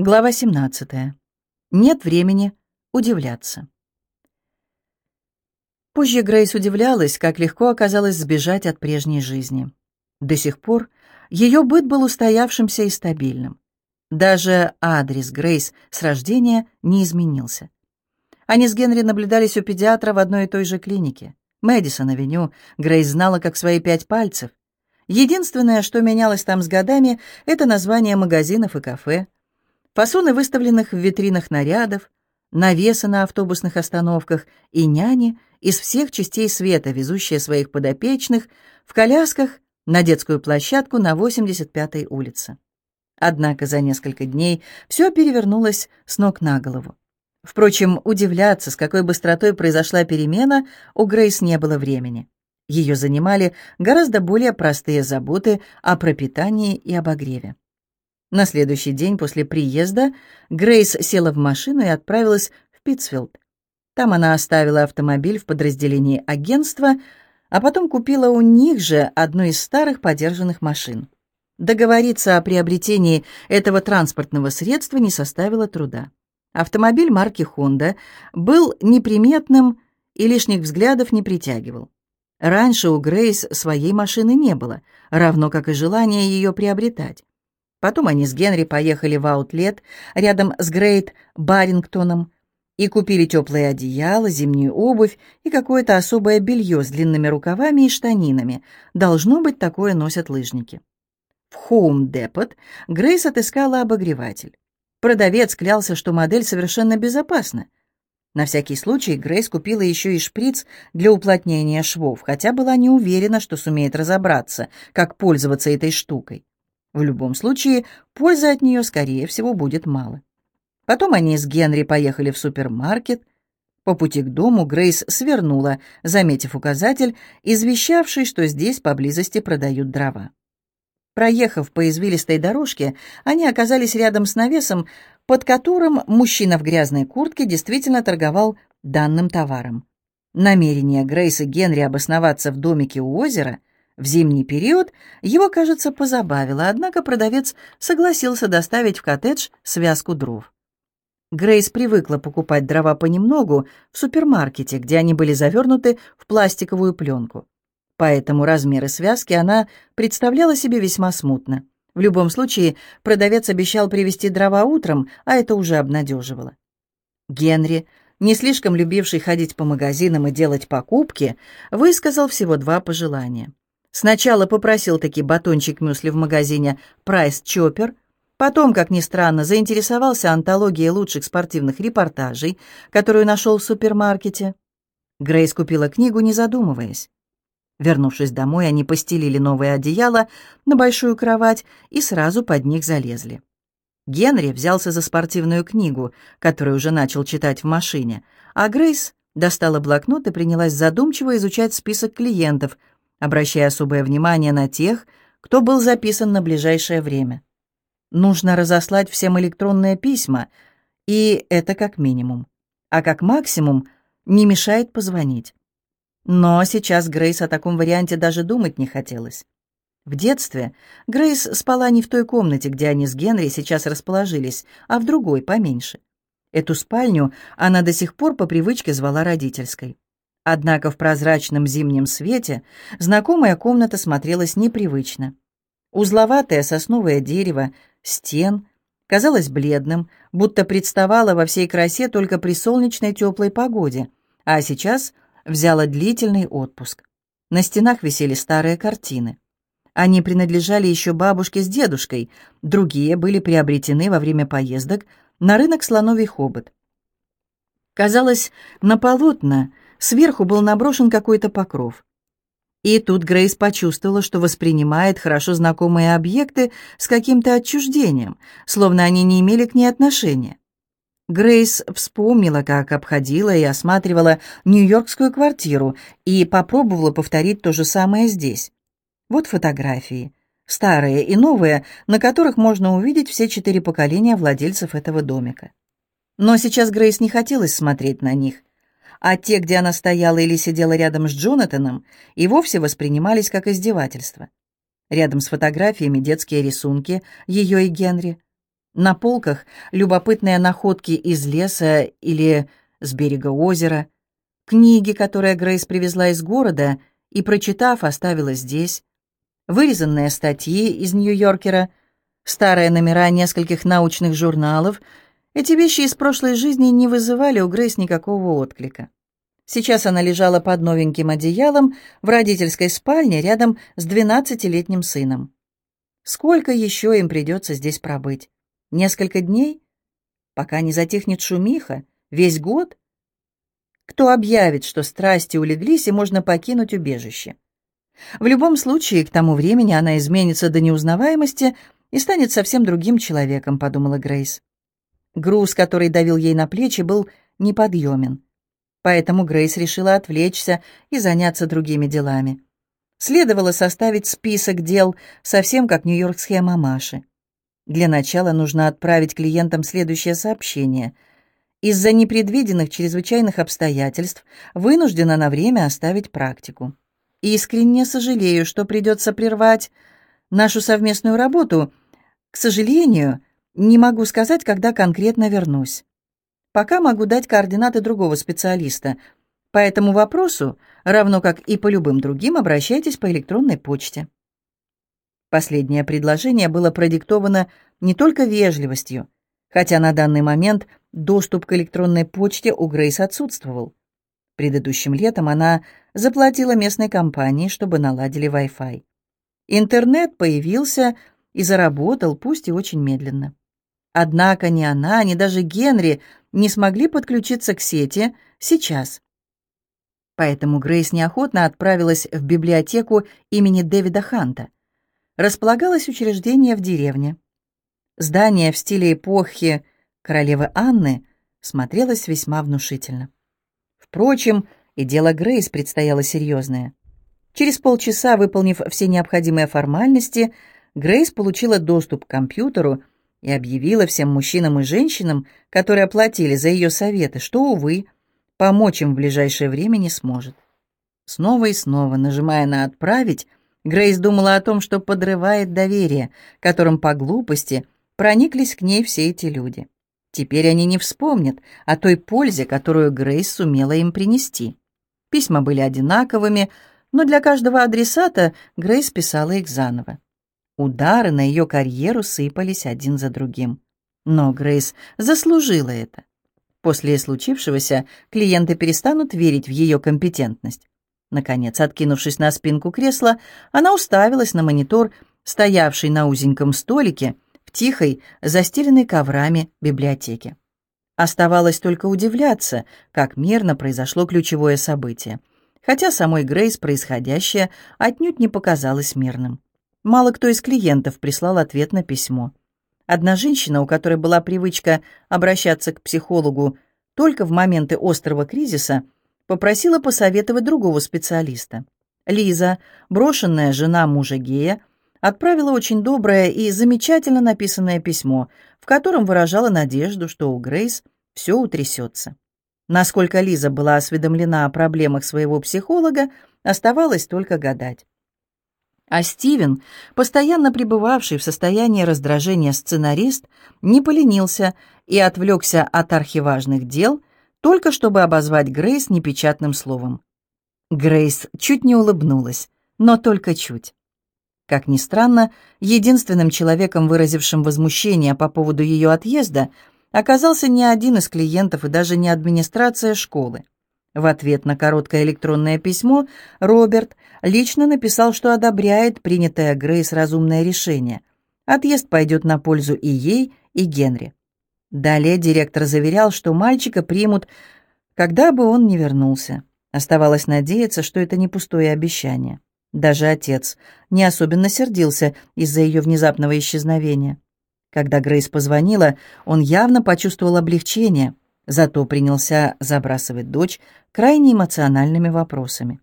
Глава 17. Нет времени удивляться. Позже Грейс удивлялась, как легко оказалось сбежать от прежней жизни. До сих пор ее быт был устоявшимся и стабильным. Даже адрес Грейс с рождения не изменился. Они с Генри наблюдались у педиатра в одной и той же клинике. Мэдисон-авеню Грейс знала как свои пять пальцев. Единственное, что менялось там с годами, это название магазинов и кафе — фасоны выставленных в витринах нарядов, навесы на автобусных остановках и няни из всех частей света, везущие своих подопечных в колясках на детскую площадку на 85-й улице. Однако за несколько дней все перевернулось с ног на голову. Впрочем, удивляться, с какой быстротой произошла перемена, у Грейс не было времени. Ее занимали гораздо более простые заботы о пропитании и обогреве. На следующий день после приезда Грейс села в машину и отправилась в Питтсфилд. Там она оставила автомобиль в подразделении агентства, а потом купила у них же одну из старых подержанных машин. Договориться о приобретении этого транспортного средства не составило труда. Автомобиль марки Honda был неприметным и лишних взглядов не притягивал. Раньше у Грейс своей машины не было, равно как и желания ее приобретать. Потом они с Генри поехали в аутлет рядом с Грейт Барингтоном и купили теплые одеяла, зимнюю обувь и какое-то особое белье с длинными рукавами и штанинами. Должно быть, такое носят лыжники. В Home Depot Грейс отыскала обогреватель. Продавец клялся, что модель совершенно безопасна. На всякий случай Грейс купила еще и шприц для уплотнения швов, хотя была не уверена, что сумеет разобраться, как пользоваться этой штукой. В любом случае, пользы от нее, скорее всего, будет мало. Потом они с Генри поехали в супермаркет. По пути к дому Грейс свернула, заметив указатель, извещавший, что здесь поблизости продают дрова. Проехав по извилистой дорожке, они оказались рядом с навесом, под которым мужчина в грязной куртке действительно торговал данным товаром. Намерение Грейс и Генри обосноваться в домике у озера в зимний период его, кажется, позабавило, однако продавец согласился доставить в коттедж связку дров. Грейс привыкла покупать дрова понемногу в супермаркете, где они были завернуты в пластиковую пленку. Поэтому размеры связки она представляла себе весьма смутно. В любом случае, продавец обещал привезти дрова утром, а это уже обнадеживало. Генри, не слишком любивший ходить по магазинам и делать покупки, высказал всего два пожелания. Сначала попросил таки батончик мюсли в магазине «Прайс Чоппер», потом, как ни странно, заинтересовался антологией лучших спортивных репортажей, которую нашел в супермаркете. Грейс купила книгу, не задумываясь. Вернувшись домой, они постелили новое одеяло на большую кровать и сразу под них залезли. Генри взялся за спортивную книгу, которую уже начал читать в машине, а Грейс достала блокнот и принялась задумчиво изучать список клиентов, обращая особое внимание на тех, кто был записан на ближайшее время. Нужно разослать всем электронные письма, и это как минимум. А как максимум не мешает позвонить. Но сейчас Грейс о таком варианте даже думать не хотелось. В детстве Грейс спала не в той комнате, где они с Генри сейчас расположились, а в другой, поменьше. Эту спальню она до сих пор по привычке звала родительской. Однако в прозрачном зимнем свете знакомая комната смотрелась непривычно. Узловатое сосновое дерево, стен, казалось бледным, будто представало во всей красе только при солнечной теплой погоде, а сейчас взяла длительный отпуск. На стенах висели старые картины. Они принадлежали еще бабушке с дедушкой, другие были приобретены во время поездок на рынок слоновий хобот. Казалось, на полотна Сверху был наброшен какой-то покров. И тут Грейс почувствовала, что воспринимает хорошо знакомые объекты с каким-то отчуждением, словно они не имели к ней отношения. Грейс вспомнила, как обходила и осматривала нью-йоркскую квартиру и попробовала повторить то же самое здесь. Вот фотографии, старые и новые, на которых можно увидеть все четыре поколения владельцев этого домика. Но сейчас Грейс не хотелось смотреть на них а те, где она стояла или сидела рядом с Джонатаном, и вовсе воспринимались как издевательство. Рядом с фотографиями детские рисунки ее и Генри. На полках любопытные находки из леса или с берега озера, книги, которые Грейс привезла из города и, прочитав, оставила здесь, вырезанные статьи из Нью-Йоркера, старые номера нескольких научных журналов. Эти вещи из прошлой жизни не вызывали у Грейс никакого отклика. Сейчас она лежала под новеньким одеялом в родительской спальне рядом с двенадцатилетним сыном. Сколько еще им придется здесь пробыть? Несколько дней? Пока не затихнет шумиха? Весь год? Кто объявит, что страсти улеглись и можно покинуть убежище? В любом случае, к тому времени она изменится до неузнаваемости и станет совсем другим человеком, подумала Грейс. Груз, который давил ей на плечи, был неподъемен. Поэтому Грейс решила отвлечься и заняться другими делами. Следовало составить список дел, совсем как нью-йоркские мамаши. Для начала нужно отправить клиентам следующее сообщение. Из-за непредвиденных чрезвычайных обстоятельств вынуждена на время оставить практику. Искренне сожалею, что придется прервать нашу совместную работу. К сожалению, не могу сказать, когда конкретно вернусь. Пока могу дать координаты другого специалиста. По этому вопросу, равно как и по любым другим, обращайтесь по электронной почте. Последнее предложение было продиктовано не только вежливостью, хотя на данный момент доступ к электронной почте у Грейс отсутствовал. Предыдущим летом она заплатила местной компании, чтобы наладили Wi-Fi. Интернет появился и заработал, пусть и очень медленно. Однако ни она, ни даже Генри не смогли подключиться к сети сейчас. Поэтому Грейс неохотно отправилась в библиотеку имени Дэвида Ханта – располагалось учреждение в деревне. Здание в стиле эпохи королевы Анны смотрелось весьма внушительно. Впрочем, и дело Грейс предстояло серьезное. Через полчаса, выполнив все необходимые формальности, Грейс получила доступ к компьютеру и объявила всем мужчинам и женщинам, которые оплатили за ее советы, что, увы, помочь им в ближайшее время не сможет. Снова и снова, нажимая на «Отправить», Грейс думала о том, что подрывает доверие, которым по глупости прониклись к ней все эти люди. Теперь они не вспомнят о той пользе, которую Грейс сумела им принести. Письма были одинаковыми, но для каждого адресата Грейс писала их заново. Удары на ее карьеру сыпались один за другим. Но Грейс заслужила это. После случившегося клиенты перестанут верить в ее компетентность. Наконец, откинувшись на спинку кресла, она уставилась на монитор, стоявший на узеньком столике в тихой, застеленной коврами библиотеке. Оставалось только удивляться, как мирно произошло ключевое событие, хотя самой Грейс происходящее отнюдь не показалось мирным. Мало кто из клиентов прислал ответ на письмо. Одна женщина, у которой была привычка обращаться к психологу только в моменты острого кризиса, попросила посоветовать другого специалиста. Лиза, брошенная жена мужа гея, отправила очень доброе и замечательно написанное письмо, в котором выражала надежду, что у Грейс все утрясется. Насколько Лиза была осведомлена о проблемах своего психолога, оставалось только гадать. А Стивен, постоянно пребывавший в состоянии раздражения сценарист, не поленился и отвлекся от архиважных дел только чтобы обозвать Грейс непечатным словом. Грейс чуть не улыбнулась, но только чуть. Как ни странно, единственным человеком, выразившим возмущение по поводу ее отъезда, оказался не один из клиентов и даже не администрация школы. В ответ на короткое электронное письмо Роберт лично написал, что одобряет принятое Грейс разумное решение. Отъезд пойдет на пользу и ей, и Генри. Далее директор заверял, что мальчика примут, когда бы он ни вернулся. Оставалось надеяться, что это не пустое обещание. Даже отец не особенно сердился из-за ее внезапного исчезновения. Когда Грейс позвонила, он явно почувствовал облегчение, зато принялся забрасывать дочь крайне эмоциональными вопросами.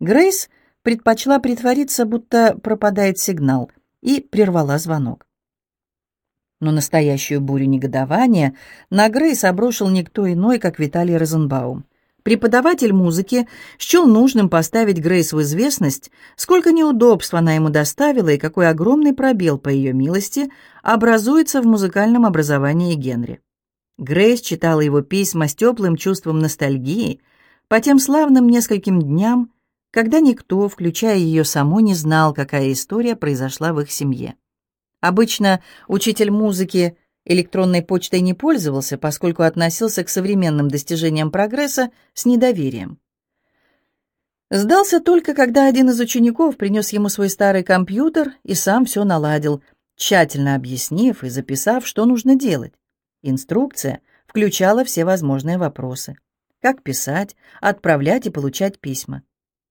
Грейс предпочла притвориться, будто пропадает сигнал, и прервала звонок. Но настоящую бурю негодования на Грейс обрушил никто иной, как Виталий Розенбаум. Преподаватель музыки счел нужным поставить Грейс в известность, сколько неудобств она ему доставила и какой огромный пробел, по ее милости, образуется в музыкальном образовании Генри. Грейс читала его письма с теплым чувством ностальгии по тем славным нескольким дням, когда никто, включая ее саму, не знал, какая история произошла в их семье. Обычно учитель музыки электронной почтой не пользовался, поскольку относился к современным достижениям прогресса с недоверием. Сдался только, когда один из учеников принес ему свой старый компьютер и сам все наладил, тщательно объяснив и записав, что нужно делать. Инструкция включала все возможные вопросы. Как писать, отправлять и получать письма.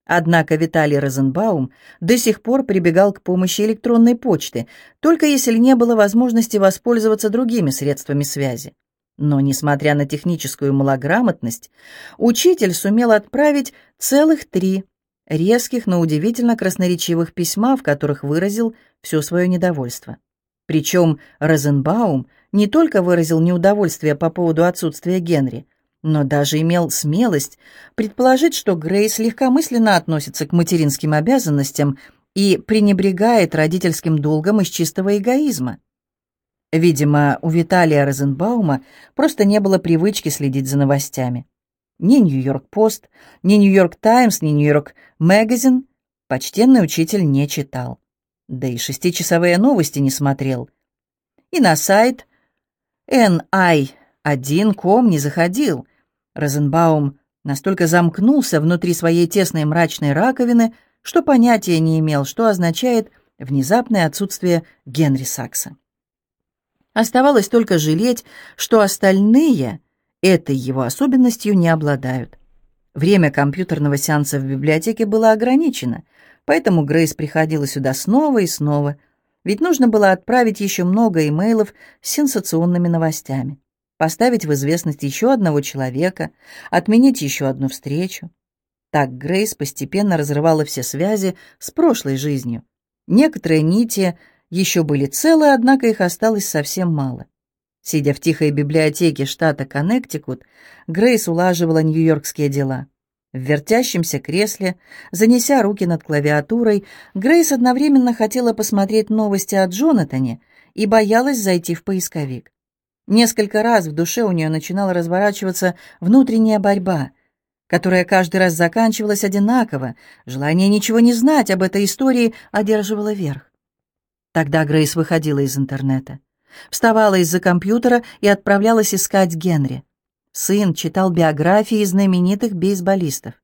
Однако Виталий Розенбаум до сих пор прибегал к помощи электронной почты, только если не было возможности воспользоваться другими средствами связи. Но, несмотря на техническую малограмотность, учитель сумел отправить целых три резких, но удивительно красноречивых письма, в которых выразил все свое недовольство. Причем Розенбаум не только выразил неудовольствие по поводу отсутствия Генри, но даже имел смелость предположить, что Грейс легкомысленно относится к материнским обязанностям и пренебрегает родительским долгом из чистого эгоизма. Видимо, у Виталия Розенбаума просто не было привычки следить за новостями. Ни «Нью-Йорк-Пост», ни «Нью-Йорк Таймс», ни «Нью-Йорк Мэгазин» почтенный учитель не читал. Да и шестичасовые новости не смотрел. И на сайт NI1.com не заходил, Розенбаум настолько замкнулся внутри своей тесной мрачной раковины, что понятия не имел, что означает внезапное отсутствие Генри Сакса. Оставалось только жалеть, что остальные этой его особенностью не обладают. Время компьютерного сеанса в библиотеке было ограничено, поэтому Грейс приходила сюда снова и снова, ведь нужно было отправить еще много имейлов с сенсационными новостями поставить в известность еще одного человека, отменить еще одну встречу. Так Грейс постепенно разрывала все связи с прошлой жизнью. Некоторые нити еще были целы, однако их осталось совсем мало. Сидя в тихой библиотеке штата Коннектикут, Грейс улаживала нью-йоркские дела. В вертящемся кресле, занеся руки над клавиатурой, Грейс одновременно хотела посмотреть новости о Джонатане и боялась зайти в поисковик. Несколько раз в душе у нее начинала разворачиваться внутренняя борьба, которая каждый раз заканчивалась одинаково. Желание ничего не знать об этой истории одерживало верх. Тогда Грейс выходила из интернета, вставала из-за компьютера и отправлялась искать Генри. Сын читал биографии знаменитых бейсболистов.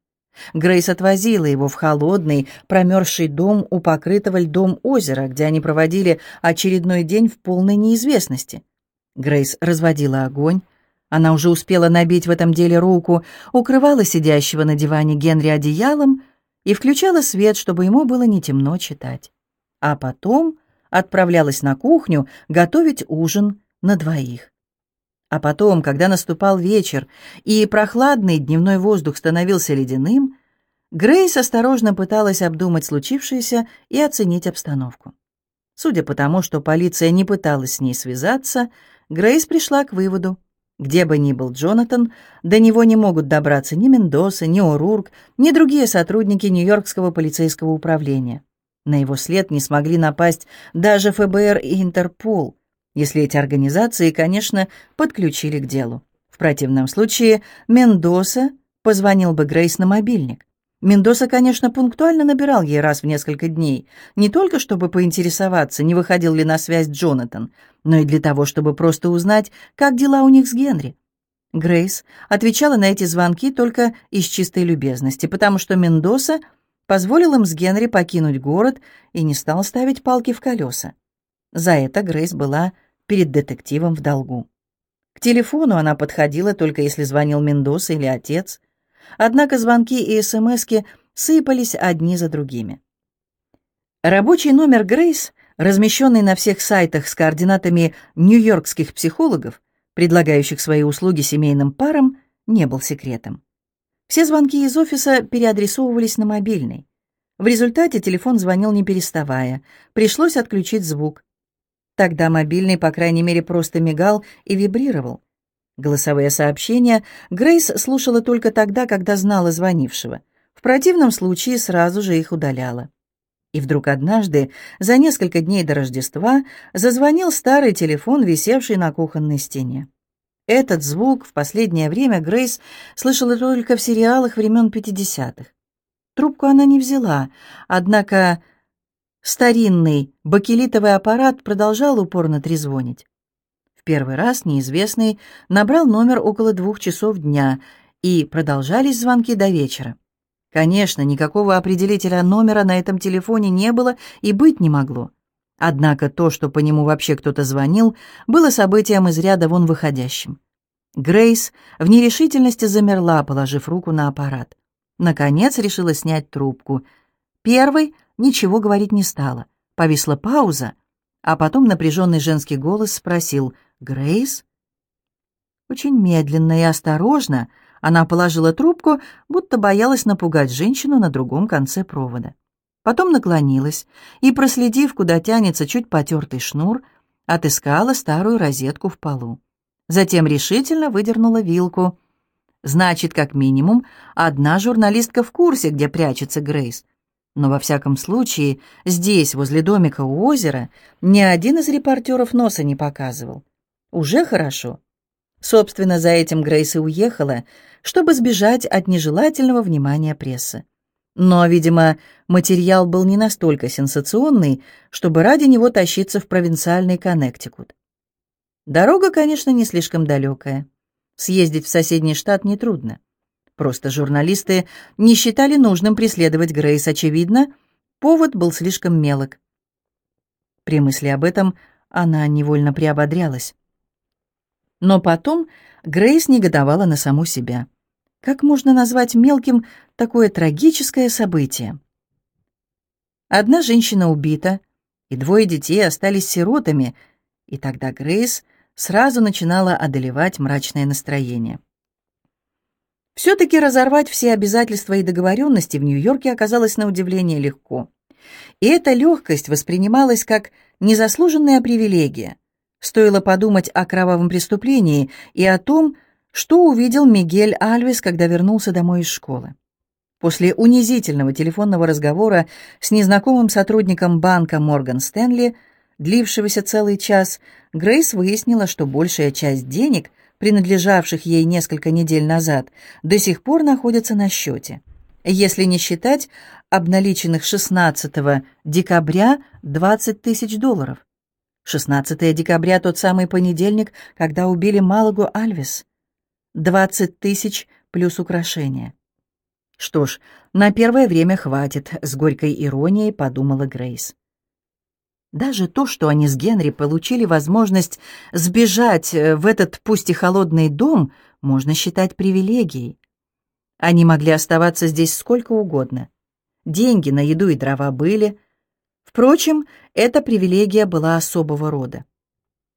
Грейс отвозила его в холодный, промерзший дом у покрытого льдом озера, где они проводили очередной день в полной неизвестности. Грейс разводила огонь. Она уже успела набить в этом деле руку, укрывала сидящего на диване Генри одеялом и включала свет, чтобы ему было не темно читать. А потом отправлялась на кухню готовить ужин на двоих. А потом, когда наступал вечер и прохладный дневной воздух становился ледяным, Грейс осторожно пыталась обдумать случившееся и оценить обстановку. Судя по тому, что полиция не пыталась с ней связаться, Грейс пришла к выводу. Где бы ни был Джонатан, до него не могут добраться ни Мендоса, ни О'Рурк, ни другие сотрудники Нью-Йоркского полицейского управления. На его след не смогли напасть даже ФБР и Интерпол, если эти организации, конечно, подключили к делу. В противном случае Мендоса позвонил бы Грейс на мобильник. Мендоса, конечно, пунктуально набирал ей раз в несколько дней, не только чтобы поинтересоваться, не выходил ли на связь Джонатан, но и для того, чтобы просто узнать, как дела у них с Генри. Грейс отвечала на эти звонки только из чистой любезности, потому что Мендоса позволил им с Генри покинуть город и не стал ставить палки в колеса. За это Грейс была перед детективом в долгу. К телефону она подходила только если звонил Мендоса или отец – Однако звонки и СМСки сыпались одни за другими. Рабочий номер Грейс, размещенный на всех сайтах с координатами нью-йоркских психологов, предлагающих свои услуги семейным парам, не был секретом. Все звонки из офиса переадресовывались на мобильный. В результате телефон звонил не переставая, пришлось отключить звук. Тогда мобильный, по крайней мере, просто мигал и вибрировал. Голосовые сообщения Грейс слушала только тогда, когда знала звонившего. В противном случае сразу же их удаляла. И вдруг однажды, за несколько дней до Рождества, зазвонил старый телефон, висевший на кухонной стене. Этот звук в последнее время Грейс слышала только в сериалах времен 50-х. Трубку она не взяла, однако старинный бакелитовый аппарат продолжал упорно трезвонить. В первый раз неизвестный набрал номер около двух часов дня, и продолжались звонки до вечера. Конечно, никакого определителя номера на этом телефоне не было и быть не могло. Однако то, что по нему вообще кто-то звонил, было событием из ряда вон выходящим. Грейс в нерешительности замерла, положив руку на аппарат. Наконец решила снять трубку. Первый ничего говорить не стала. Повисла пауза, а потом напряженный женский голос спросил «Грейс?» Очень медленно и осторожно она положила трубку, будто боялась напугать женщину на другом конце провода. Потом наклонилась и, проследив, куда тянется чуть потертый шнур, отыскала старую розетку в полу. Затем решительно выдернула вилку. Значит, как минимум, одна журналистка в курсе, где прячется Грейс. Но во всяком случае, здесь, возле домика у озера, ни один из репортеров носа не показывал. Уже хорошо. Собственно, за этим Грейс и уехала, чтобы сбежать от нежелательного внимания прессы. Но, видимо, материал был не настолько сенсационный, чтобы ради него тащиться в провинциальный Коннектикут. Дорога, конечно, не слишком далекая. Съездить в соседний штат нетрудно. Просто журналисты не считали нужным преследовать Грейс, очевидно, повод был слишком мелок. При мысли об этом она невольно приободрялась. Но потом Грейс негодовала на саму себя. Как можно назвать мелким такое трагическое событие? Одна женщина убита, и двое детей остались сиротами, и тогда Грейс сразу начинала одолевать мрачное настроение. Все-таки разорвать все обязательства и договоренности в Нью-Йорке оказалось на удивление легко. И эта легкость воспринималась как незаслуженная привилегия. Стоило подумать о кровавом преступлении и о том, что увидел Мигель Альвес, когда вернулся домой из школы. После унизительного телефонного разговора с незнакомым сотрудником банка Морган Стэнли, длившегося целый час, Грейс выяснила, что большая часть денег, принадлежавших ей несколько недель назад, до сих пор находится на счете. Если не считать обналиченных 16 декабря 20 тысяч долларов. 16 декабря — тот самый понедельник, когда убили Малагу Альвес. 20 тысяч плюс украшения. Что ж, на первое время хватит, с горькой иронией подумала Грейс. Даже то, что они с Генри получили возможность сбежать э, в этот пусть и холодный дом, можно считать привилегией. Они могли оставаться здесь сколько угодно. Деньги на еду и дрова были. Впрочем, эта привилегия была особого рода.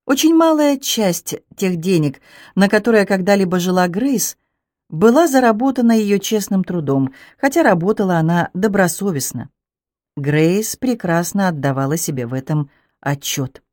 Очень малая часть тех денег, на которые когда-либо жила Грейс, была заработана ее честным трудом, хотя работала она добросовестно. Грейс прекрасно отдавала себе в этом отчет.